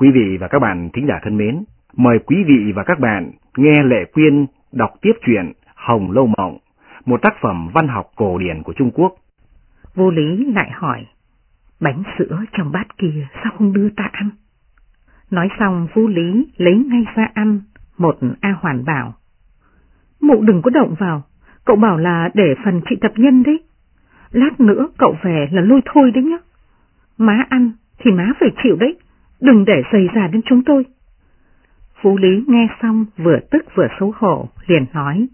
Quý vị và các bạn thính giả thân mến, mời quý vị và các bạn nghe Lệ Quyên đọc tiếp truyện Hồng Lâu Mộng, một tác phẩm văn học cổ điển của Trung Quốc. Vô lý lại hỏi, bánh sữa trong bát kia sao không đưa ta ăn? Nói xong vô lý lấy ngay ra ăn, một A Hoàn bảo. Mụ đừng có động vào, cậu bảo là để phần chị tập nhân đấy. Lát nữa cậu về là lôi thôi đấy nhá. Má ăn thì má phải chịu đấy, đừng để xảy ra đến chúng tôi. Phú Lý nghe xong vừa tức vừa xấu hổ, liền nói.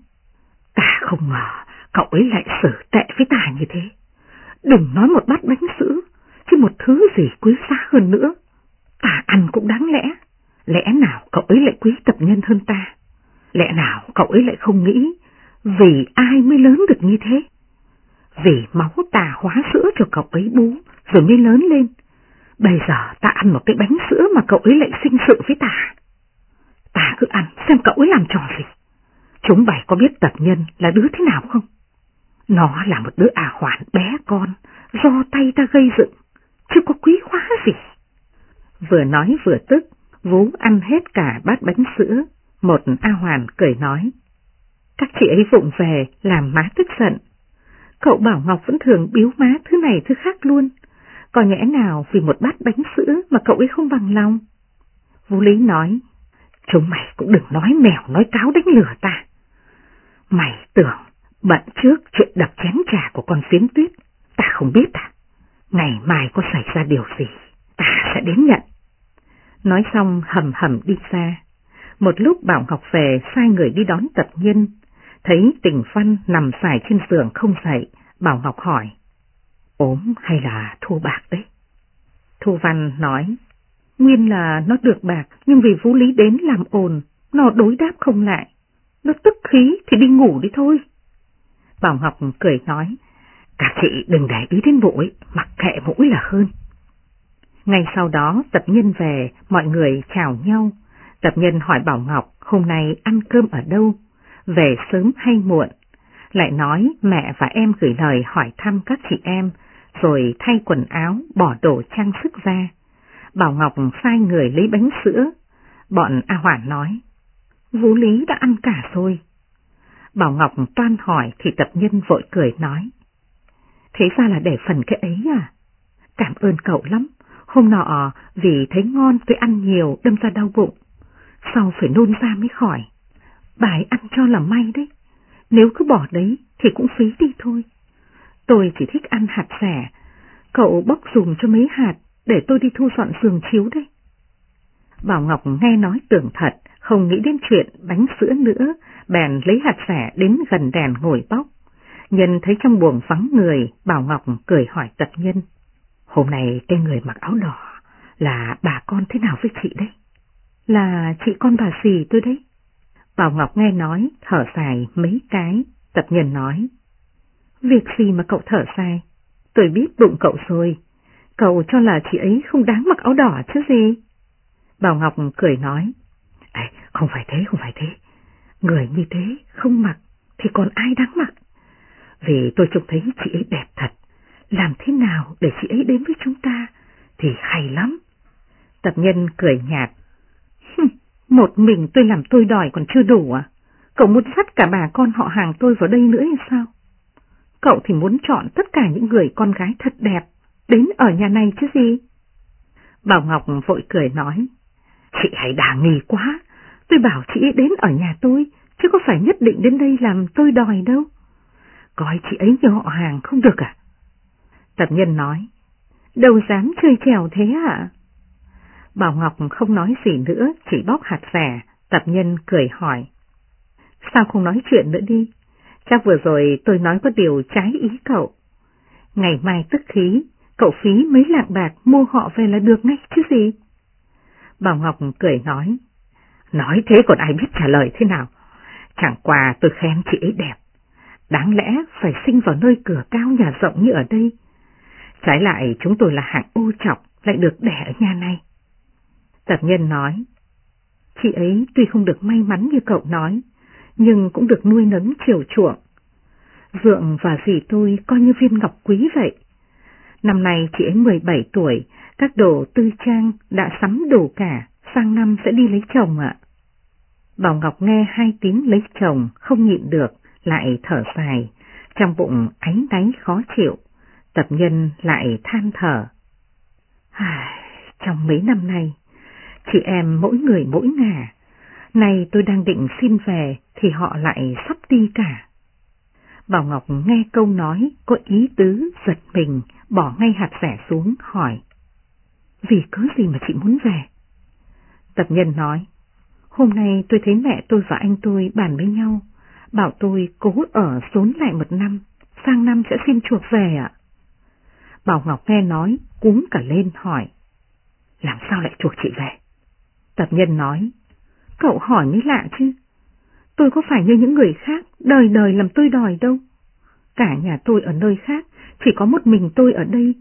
Ta không ngờ cậu ấy lại xử tệ với ta như thế. Đừng nói một bát bánh sữa, chứ một thứ gì quý giá hơn nữa. Ta ăn cũng đáng lẽ. Lẽ nào cậu ấy lại quý tập nhân hơn ta? Lẽ nào cậu ấy lại không nghĩ vì ai mới lớn được như thế? Vì máu ta hóa sữa cho cậu ấy bú rồi mới lớn lên. Bây giờ ta ăn một cái bánh sữa mà cậu ấy lại sinh sự với ta. Ta cứ ăn xem cậu ấy làm trò gì. Chúng bày có biết tập nhân là đứa thế nào không? Nó là một đứa à hoàn bé con, do tay ta gây dựng, chứ có quý hóa gì. Vừa nói vừa tức, Vú ăn hết cả bát bánh sữa, một A Hoàn cười nói. Các chị ấy vụng về làm má tức giận. Cậu Bảo Ngọc vẫn thường biếu má thứ này thứ khác luôn. Có nhẽ nào vì một bát bánh sữa mà cậu ấy không bằng lòng? Vũ Lý nói, chúng mày cũng đừng nói mèo nói cáo đánh lửa ta. Mày tưởng bận trước chuyện đập chén trà của con phiến tuyết, ta không biết à? Ngày mai có xảy ra điều gì, ta sẽ đến nhận. Nói xong hầm hầm đi xa. Một lúc Bảo Ngọc về sai người đi đón tập nhân, thấy tình văn nằm xài trên giường không dậy, Bảo Ngọc hỏi, ốm hay là thua bạc đấy? Thu Văn nói, nguyên là nó được bạc, nhưng vì Vũ Lý đến làm ồn, nó đối đáp không lại. Nó tức khí thì đi ngủ đi thôi. Bảo Ngọc cười nói, cả chị đừng để ý đến mũi, mặc kệ mũi là hơn. Ngay sau đó tập nhân về, mọi người chào nhau. Tập nhân hỏi Bảo Ngọc hôm nay ăn cơm ở đâu, về sớm hay muộn. Lại nói mẹ và em gửi lời hỏi thăm các chị em, rồi thay quần áo, bỏ đồ trang sức ra. Bảo Ngọc sai người lấy bánh sữa. Bọn A Hoản nói, Vũ Lý đã ăn cả rồi. Bảo Ngọc toan hỏi thì tập nhân vội cười nói, Thế ra là để phần cái ấy à? Cảm ơn cậu lắm, Hôm nọ vì thấy ngon tôi ăn nhiều đâm ra đau bụng, sau phải nôn ra mới khỏi. Bài ăn cho là may đấy, nếu cứ bỏ đấy thì cũng phí đi thôi. Tôi chỉ thích ăn hạt rẻ, cậu bóc dùng cho mấy hạt để tôi đi thu dọn giường chiếu đây. Bảo Ngọc nghe nói tưởng thật, không nghĩ đến chuyện bánh sữa nữa, bèn lấy hạt rẻ đến gần đèn ngồi bóc. Nhân thấy trong buồng vắng người, Bảo Ngọc cười hỏi tập nhân. Hôm nay cái người mặc áo đỏ là bà con thế nào với chị đấy? Là chị con bà gì tôi đấy. Bảo Ngọc nghe nói, thở dài mấy cái, tập nhân nói. Việc gì mà cậu thở dài? Tôi biết bụng cậu rồi. Cậu cho là chị ấy không đáng mặc áo đỏ chứ gì? Bảo Ngọc cười nói. Ê, không phải thế, không phải thế. Người như thế không mặc thì còn ai đáng mặc? Vì tôi trông thấy chị ấy đẹp thật, làm thế nào để chị ấy đến với chúng ta thì hay lắm. Tập nhân cười nhạt. Một mình tôi làm tôi đòi còn chưa đủ à? Cậu muốn dắt cả bà con họ hàng tôi vào đây nữa hay sao? Cậu thì muốn chọn tất cả những người con gái thật đẹp, đến ở nhà này chứ gì? Bảo Ngọc vội cười nói, chị hãy đà nghi quá, tôi bảo chị ấy đến ở nhà tôi, chứ có phải nhất định đến đây làm tôi đòi đâu. Coi chị ấy như họ hàng không được à? Tập nhân nói, đâu dám chơi trèo thế ạ? Bảo Ngọc không nói gì nữa, chỉ bóc hạt rẻ, tập nhân cười hỏi. Sao không nói chuyện nữa đi? Chắc vừa rồi tôi nói có điều trái ý cậu. Ngày mai tức khí, cậu phí mấy lạng bạc mua họ về là được ngay chứ gì? Bảo Ngọc cười nói. Nói thế còn ai biết trả lời thế nào? Chẳng qua tôi khen chị ấy đẹp. Đáng lẽ phải sinh vào nơi cửa cao nhà rộng như ở đây, Trái lại chúng tôi là hạng ô trọng lại được đẻ ở nhà này. Tập nhân nói, chị ấy tuy không được may mắn như cậu nói, nhưng cũng được nuôi nấng chiều chuộng. Dượng và dì tôi coi như viên ngọc quý vậy. Năm nay chị ấy 17 tuổi, Các đồ tư trang đã sắm đủ cả, sang năm sẽ đi lấy chồng ạ. Bảo Ngọc nghe hai tiếng lấy chồng không nhịn được, lại thở dài, trong bụng ánh đáy khó chịu, tập nhân lại than thở. trong mấy năm nay, chị em mỗi người mỗi ngà nay tôi đang định xin về thì họ lại sắp đi cả. Bảo Ngọc nghe câu nói có ý tứ giật mình, bỏ ngay hạt rẻ xuống hỏi. Vì cớ gì mà chị muốn về? Tập nhân nói, hôm nay tôi thấy mẹ tôi và anh tôi bàn với nhau, bảo tôi cố ở xốn lại một năm, sang năm sẽ xin chuộc về ạ. Bảo Ngọc nghe nói, cúm cả lên hỏi, làm sao lại chuộc chị về? Tập nhân nói, cậu hỏi mới lạ chứ, tôi có phải như những người khác, đời đời làm tôi đòi đâu. Cả nhà tôi ở nơi khác, chỉ có một mình tôi ở đây,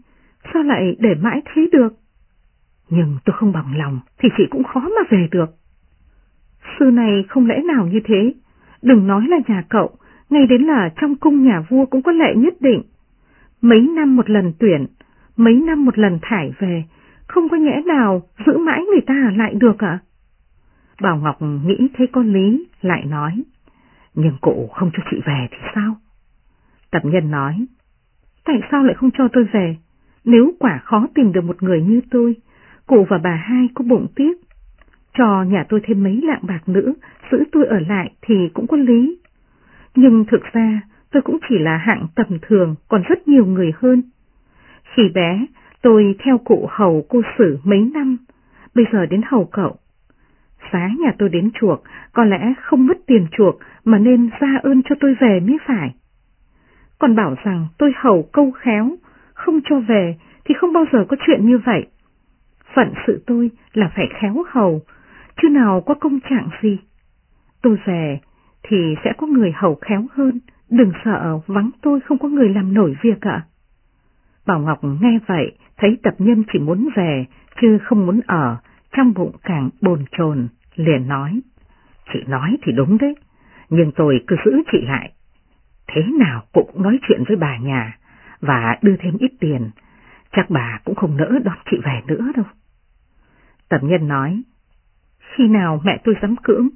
sao lại để mãi thế được? Nhưng tôi không bằng lòng, thì chị cũng khó mà về được. Sư này không lẽ nào như thế, đừng nói là nhà cậu, ngay đến là trong cung nhà vua cũng có lệ nhất định. Mấy năm một lần tuyển, mấy năm một lần thải về, không có nhẽ nào giữ mãi người ta lại được ạ? Bảo Ngọc nghĩ thấy con lý, lại nói, nhưng cụ không cho chị về thì sao? Tập nhân nói, tại sao lại không cho tôi về? Nếu quả khó tìm được một người như tôi, cụ và bà hai có bụng tiếc. Cho nhà tôi thêm mấy lạng bạc nữa, giữ tôi ở lại thì cũng có lý. Nhưng thực ra tôi cũng chỉ là hạng tầm thường, còn rất nhiều người hơn. Khi bé, tôi theo cụ hầu cô xử mấy năm, bây giờ đến hầu cậu. Giá nhà tôi đến chuộc, có lẽ không mất tiền chuộc mà nên ra ơn cho tôi về mới phải. Còn bảo rằng tôi hầu câu khéo, không cho về thì không bao giờ có chuyện như vậy. Phận sự tôi là phải khéo hầu, chứ nào có công trạng gì. Tôi về thì sẽ có người hầu khéo hơn, đừng sợ vắng tôi không có người làm nổi việc ạ. Bảo Ngọc nghe vậy, thấy tập nhân chỉ muốn về, chứ không muốn ở, trong bụng càng bồn chồn liền nói. Chị nói thì đúng đấy, nhưng tôi cứ giữ chị lại. Thế nào cũng nói chuyện với bà nhà, và đưa thêm ít tiền, chắc bà cũng không nỡ đón chị về nữa đâu. Tầm nhân nói, khi nào mẹ tôi dám cưỡng,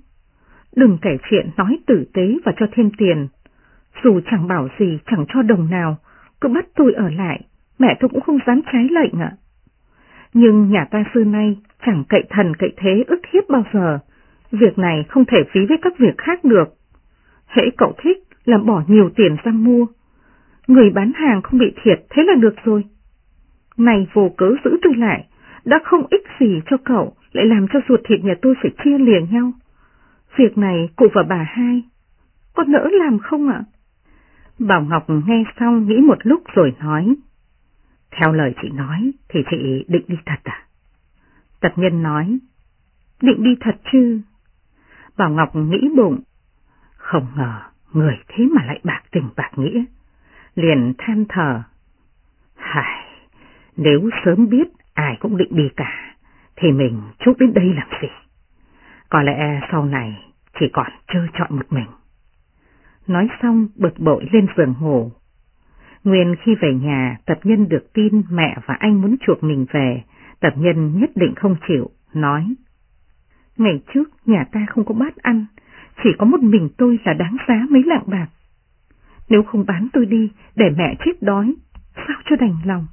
đừng kể chuyện nói tử tế và cho thêm tiền, dù chẳng bảo gì chẳng cho đồng nào, cứ bắt tôi ở lại, mẹ tôi cũng không dám trái lệnh ạ. Nhưng nhà ta xưa nay chẳng cậy thần cậy thế ức hiếp bao giờ, việc này không thể phí với các việc khác được. Hễ cậu thích là bỏ nhiều tiền ra mua, người bán hàng không bị thiệt thế là được rồi. Này vô cớ giữ tôi lại, đã không ích gì cho cậu, lại làm cho ruột thịt nhà tôi phải chia liền nhau. Việc này cụ và bà hai, có nỡ làm không ạ? Bảo Ngọc nghe xong nghĩ một lúc rồi nói. Theo lời chị nói thì chị định đi thật à? Tật nhân nói. Định đi thật chứ? Bảo Ngọc nghĩ bụng. Không ngờ người thế mà lại bạc tình bạc nghĩa. Liền than thở. Hài, nếu sớm biết ai cũng định đi cả, thì mình chút đến đây làm gì? Có lẽ sau này chỉ còn chơi chọn một mình. Nói xong bực bội lên giường ngủ. Nguyên khi về nhà, tập nhân được tin mẹ và anh muốn chuộc mình về, tập nhân nhất định không chịu, nói. Ngày trước nhà ta không có bát ăn, chỉ có một mình tôi là đáng giá mấy lạng bạc. Nếu không bán tôi đi để mẹ chết đói, sao cho đành lòng.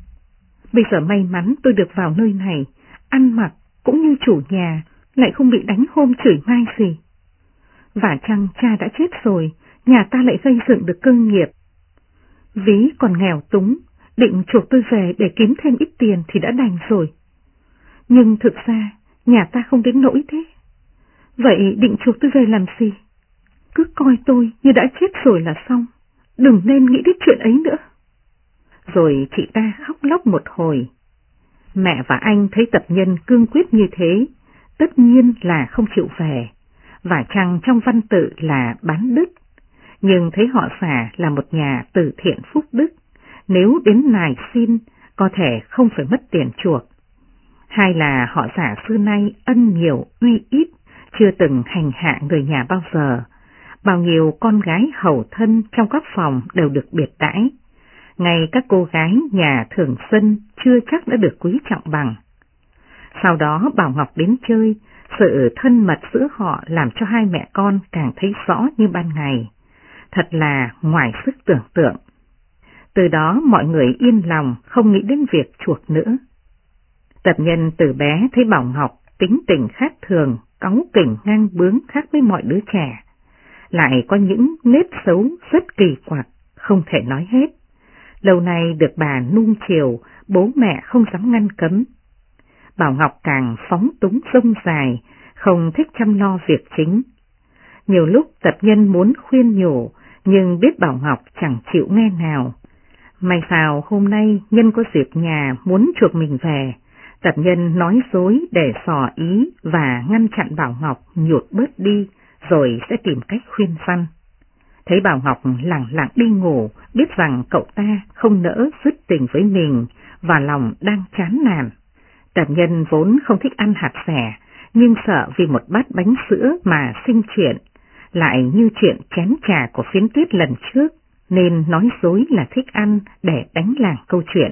Bây giờ may mắn tôi được vào nơi này, ăn mặc cũng như chủ nhà, lại không bị đánh hôm chửi mai gì. Và chăng cha đã chết rồi, nhà ta lại gây dựng được cơ nghiệp. Ví còn nghèo túng, định chuộc tôi về để kiếm thêm ít tiền thì đã đành rồi. Nhưng thực ra, nhà ta không đến nỗi thế. Vậy định chuộc tôi về làm gì? Cứ coi tôi như đã chết rồi là xong, đừng nên nghĩ đến chuyện ấy nữa. Rồi chị ta khóc lóc một hồi. Mẹ và anh thấy tập nhân cương quyết như thế, tất nhiên là không chịu về, và chăng trong văn tự là bán đức, nhưng thấy họ xả là một nhà từ thiện phúc đức, nếu đến nài xin có thể không phải mất tiền chuộc. Hai là họ giả xưa nay ân nhiều uy ít, chưa từng hành hạ người nhà bao giờ, bao nhiêu con gái hầu thân trong các phòng đều được biệt đãi, ngay các cô gái nhà thường xuân chưa chắc đã được quý trọng bằng. Sau đó Bảo Ngọc đến chơi, sự thân mật giữa họ làm cho hai mẹ con càng thấy rõ như ban ngày. Thật là ngoài sức tưởng tượng. Từ đó mọi người yên lòng không nghĩ đến việc chuộc nữa. Tập nhân từ bé thấy Bảo Ngọc tính tình khác thường, cống kỉnh ngang bướng khác với mọi đứa trẻ. Lại có những nết xấu rất kỳ quặc, không thể nói hết. Lâu nay được bà nung chiều, bố mẹ không dám ngăn cấm. Bảo Ngọc càng phóng túng rông dài, không thích chăm lo việc chính. Nhiều lúc tập nhân muốn khuyên nhủ, nhưng biết Bảo Ngọc chẳng chịu nghe nào. May sao hôm nay nhân có dịp nhà muốn chuộc mình về, tập nhân nói dối để sò ý và ngăn chặn Bảo Ngọc nhụt bớt đi, rồi sẽ tìm cách khuyên săn. Thấy Bảo Ngọc lặng lặng đi ngủ, biết rằng cậu ta không nỡ dứt tình với mình và lòng đang chán nản. tật nhân vốn không thích ăn hạt xẻ, nhưng sợ vì một bát bánh sữa mà sinh chuyện, lại như chuyện chén trà của phiến tuyết lần trước, nên nói dối là thích ăn để đánh làng câu chuyện.